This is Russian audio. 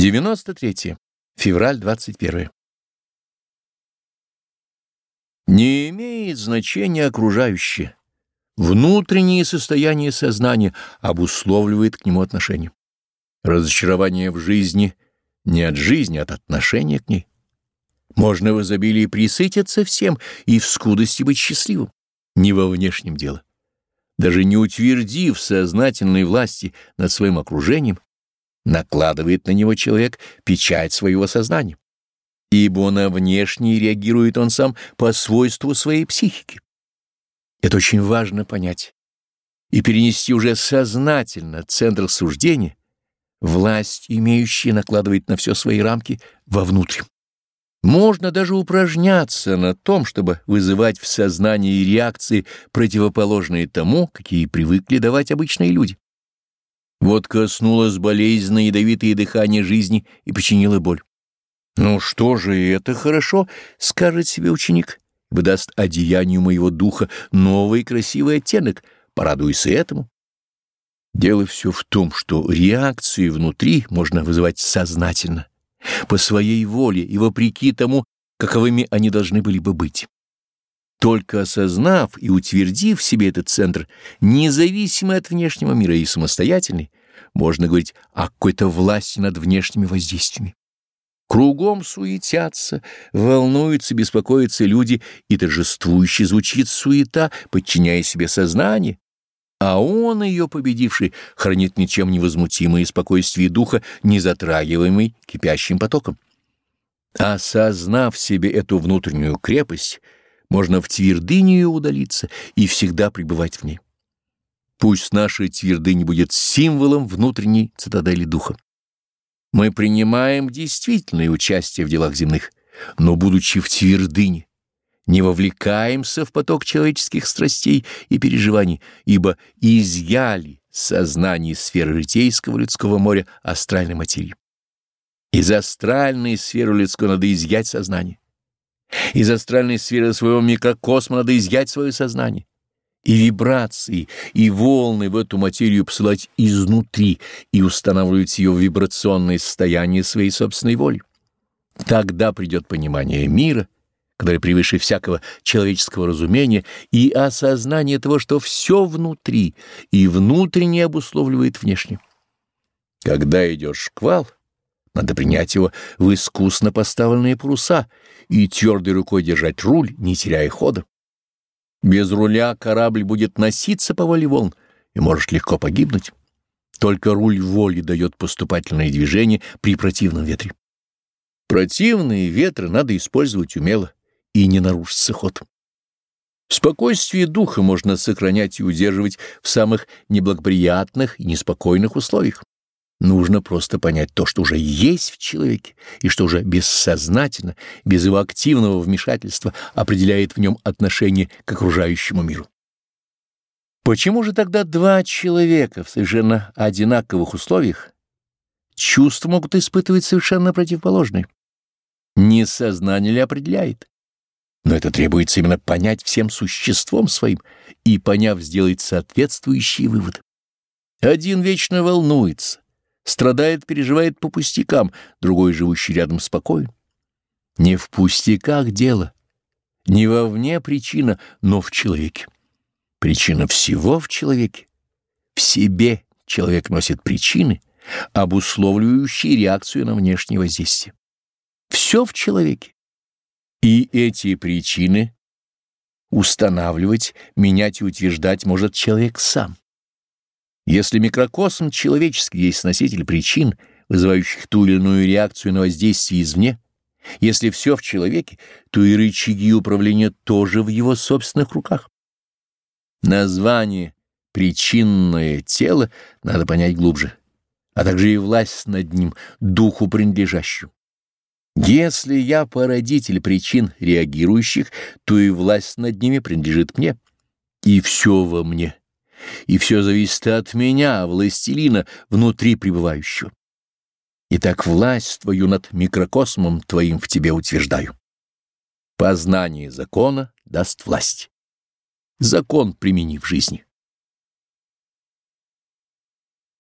93. Февраль 21. Не имеет значения окружающее. Внутреннее состояние сознания обусловливает к нему отношение. Разочарование в жизни не от жизни, а от отношения к ней. Можно в изобилии присытиться всем и в скудости быть счастливым. Не во внешнем дело. Даже не утвердив сознательной власти над своим окружением, накладывает на него человек печать своего сознания, ибо на внешний реагирует он сам по свойству своей психики. Это очень важно понять и перенести уже сознательно центр суждения, власть, имеющая, накладывает на все свои рамки вовнутрь. Можно даже упражняться на том, чтобы вызывать в сознании реакции, противоположные тому, какие привыкли давать обычные люди. Вот коснулось болезненное ядовитое дыхание жизни и причинило боль. «Ну что же, это хорошо», — скажет себе ученик, — выдаст одеянию моего духа новый красивый оттенок, порадуйся этому. Дело все в том, что реакции внутри можно вызывать сознательно, по своей воле и вопреки тому, каковыми они должны были бы быть. Только осознав и утвердив себе этот центр, независимый от внешнего мира и самостоятельный, можно говорить о какой-то власти над внешними воздействиями. Кругом суетятся, волнуются, беспокоятся люди, и торжествующе звучит суета, подчиняя себе сознание, а он, ее победивший, хранит ничем невозмутимое спокойствие духа, не затрагиваемый кипящим потоком. Осознав себе эту внутреннюю крепость, можно в твердыню удалиться и всегда пребывать в ней. Пусть наша твердыня будет символом внутренней цитадели духа. Мы принимаем действительное участие в делах земных, но, будучи в твердыне, не вовлекаемся в поток человеческих страстей и переживаний, ибо изъяли сознание сферы житейского людского моря астральной материи. Из астральной сферы людской надо изъять сознание. Из астральной сферы своего микрокосма надо изъять свое сознание. И вибрации, и волны в эту материю посылать изнутри и устанавливать ее в вибрационное состояние своей собственной воли. Тогда придет понимание мира, которое превыше всякого человеческого разумения, и осознание того, что все внутри и внутренне обусловливает внешне. Когда идет шквал — надо принять его в искусно поставленные паруса и твердой рукой держать руль, не теряя хода. Без руля корабль будет носиться по воле волн и может легко погибнуть. Только руль воли дает поступательное движение при противном ветре. Противные ветры надо использовать умело и не нарушится ход. Спокойствие духа можно сохранять и удерживать в самых неблагоприятных и неспокойных условиях. Нужно просто понять то, что уже есть в человеке, и что уже бессознательно, без его активного вмешательства определяет в нем отношение к окружающему миру. Почему же тогда два человека в совершенно одинаковых условиях чувства могут испытывать совершенно противоположные? Несознание ли определяет? Но это требуется именно понять всем существом своим и, поняв, сделать соответствующие выводы. Один вечно волнуется, страдает, переживает по пустякам, другой, живущий рядом, спокоен. Не в пустяках дело, не вовне причина, но в человеке. Причина всего в человеке. В себе человек носит причины, обусловливающие реакцию на внешнее воздействие. Все в человеке. И эти причины устанавливать, менять и утверждать может человек сам. Если микрокосм человеческий есть носитель причин, вызывающих ту или иную реакцию на воздействие извне, если все в человеке, то и рычаги управления тоже в его собственных руках. Название «причинное тело» надо понять глубже, а также и власть над ним, духу принадлежащую. Если я породитель причин реагирующих, то и власть над ними принадлежит мне, и все во мне — и все зависит от меня, властелина, внутри пребывающего. Итак, власть твою над микрокосмом твоим в тебе утверждаю. Познание закона даст власть. Закон примени в жизни.